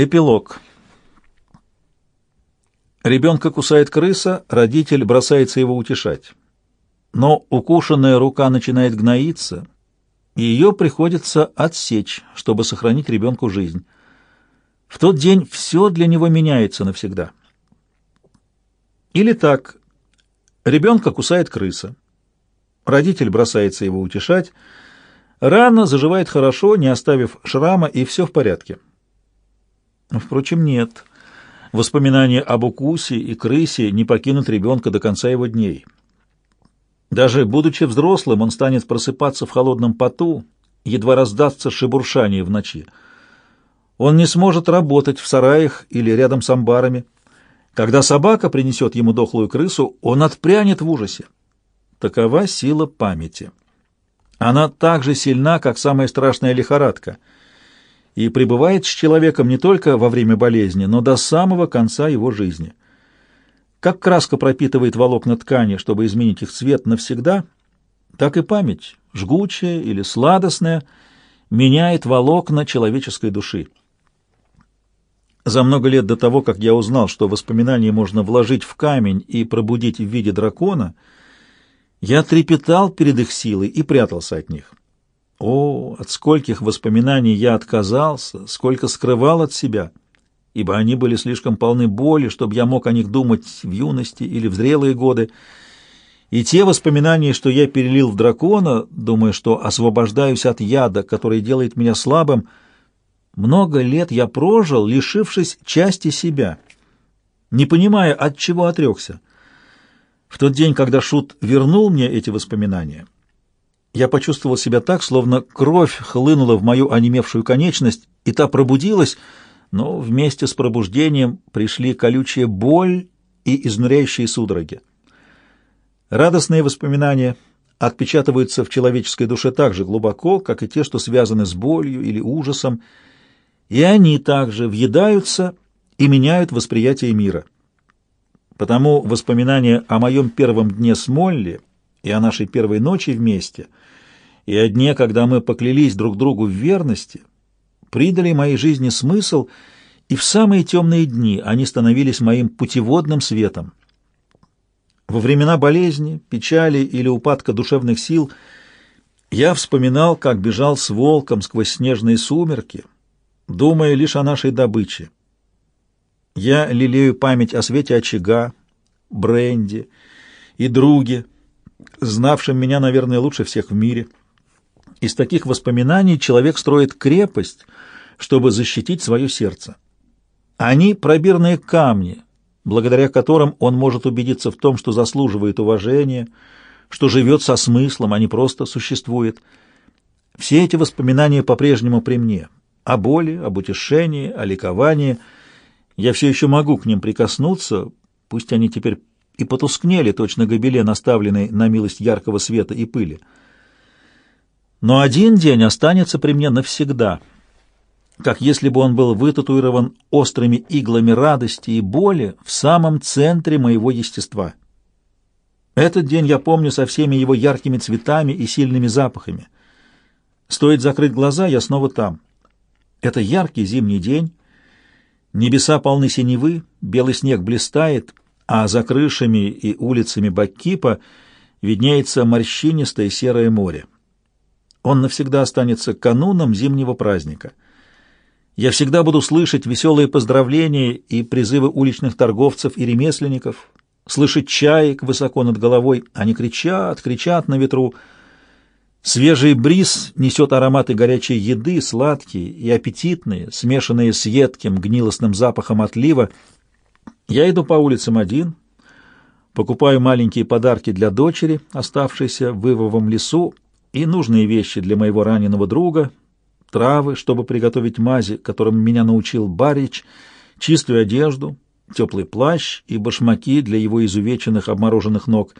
Эпилог. Ребенка кусает крыса, родитель бросается его утешать. Но укушенная рука начинает гноиться, и ее приходится отсечь, чтобы сохранить ребенку жизнь. В тот день все для него меняется навсегда. Или так. Ребенка кусает крыса. Родитель бросается его утешать. Рана заживает хорошо, не оставив шрама, и все в порядке. Впрочем, нет. Воспоминания об укусе и крысе не покинут ребенка до конца его дней. Даже будучи взрослым, он станет просыпаться в холодном поту, едва раздастся шебуршание в ночи. Он не сможет работать в сараях или рядом с амбарами. Когда собака принесет ему дохлую крысу, он отпрянет в ужасе. Такова сила памяти. Она так же сильна, как самая страшная лихорадка — и пребывает с человеком не только во время болезни, но до самого конца его жизни. Как краска пропитывает волокна ткани, чтобы изменить их цвет навсегда, так и память, жгучая или сладостная, меняет волокна человеческой души. За много лет до того, как я узнал, что воспоминания можно вложить в камень и пробудить в виде дракона, я трепетал перед их силой и прятался от них. О, от скольких воспоминаний я отказался, сколько скрывал от себя, ибо они были слишком полны боли, чтобы я мог о них думать в юности или в зрелые годы. И те воспоминания, что я перелил в дракона, думая, что освобождаюсь от яда, который делает меня слабым, много лет я прожил, лишившись части себя, не понимая, от чего отрекся. В тот день, когда Шут вернул мне эти воспоминания — я почувствовал себя так, словно кровь хлынула в мою онемевшую конечность, и та пробудилась, но вместе с пробуждением пришли колючая боль и изнуряющие судороги. Радостные воспоминания отпечатываются в человеческой душе так же глубоко, как и те, что связаны с болью или ужасом, и они также въедаются и меняют восприятие мира. Потому воспоминания о моем первом дне с Молли и о нашей первой ночи вместе, и о дне, когда мы поклялись друг другу в верности, придали моей жизни смысл, и в самые темные дни они становились моим путеводным светом. Во времена болезни, печали или упадка душевных сил я вспоминал, как бежал с волком сквозь снежные сумерки, думая лишь о нашей добыче. Я лелею память о свете очага, бренде и друге, знавшим меня, наверное, лучше всех в мире. Из таких воспоминаний человек строит крепость, чтобы защитить свое сердце. Они пробирные камни, благодаря которым он может убедиться в том, что заслуживает уважения, что живет со смыслом, а не просто существует. Все эти воспоминания по-прежнему при мне. О боли, об утешении, о ликовании. Я все еще могу к ним прикоснуться, пусть они теперь и потускнели, точно гобелен, оставленный на милость яркого света и пыли. Но один день останется при мне навсегда, как если бы он был вытатуирован острыми иглами радости и боли в самом центре моего естества. Этот день я помню со всеми его яркими цветами и сильными запахами. Стоит закрыть глаза, я снова там. Это яркий зимний день, небеса полны синевы, белый снег блистает — а за крышами и улицами Баккипа виднеется морщинистое серое море. Он навсегда останется кануном зимнего праздника. Я всегда буду слышать веселые поздравления и призывы уличных торговцев и ремесленников, слышать чаек высоко над головой, они кричат, кричат на ветру. Свежий бриз несет ароматы горячей еды, сладкие и аппетитные, смешанные с едким гнилостным запахом отлива, я иду по улицам один, покупаю маленькие подарки для дочери, оставшейся в вывовом лесу, и нужные вещи для моего раненого друга, травы, чтобы приготовить мази, которым меня научил Барич, чистую одежду, теплый плащ и башмаки для его изувеченных обмороженных ног.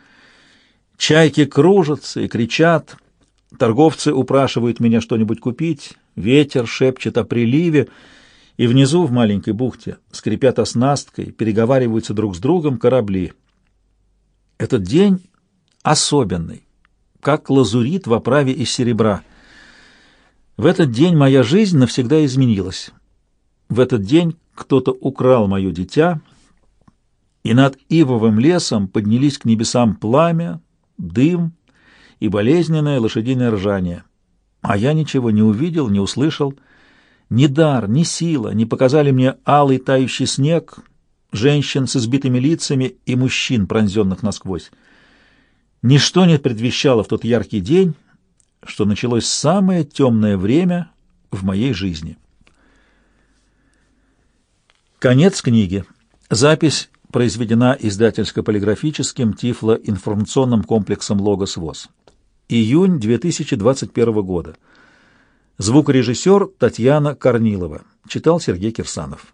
Чайки кружатся и кричат, торговцы упрашивают меня что-нибудь купить, ветер шепчет о приливе, и внизу, в маленькой бухте, скрипят оснасткой, переговариваются друг с другом корабли. Этот день особенный, как лазурит в оправе из серебра. В этот день моя жизнь навсегда изменилась. В этот день кто-то украл мое дитя, и над ивовым лесом поднялись к небесам пламя, дым и болезненное лошадиное ржание. А я ничего не увидел, не услышал. Ни дар, ни сила не показали мне алый тающий снег, женщин с избитыми лицами и мужчин, пронзенных насквозь. Ничто не предвещало в тот яркий день, что началось самое темное время в моей жизни. Конец книги. Запись произведена издательско-полиграфическим тифло-информационным комплексом «Логос ВОЗ». Июнь 2021 года. Звукорежиссер Татьяна Корнилова. Читал Сергей Кирсанов.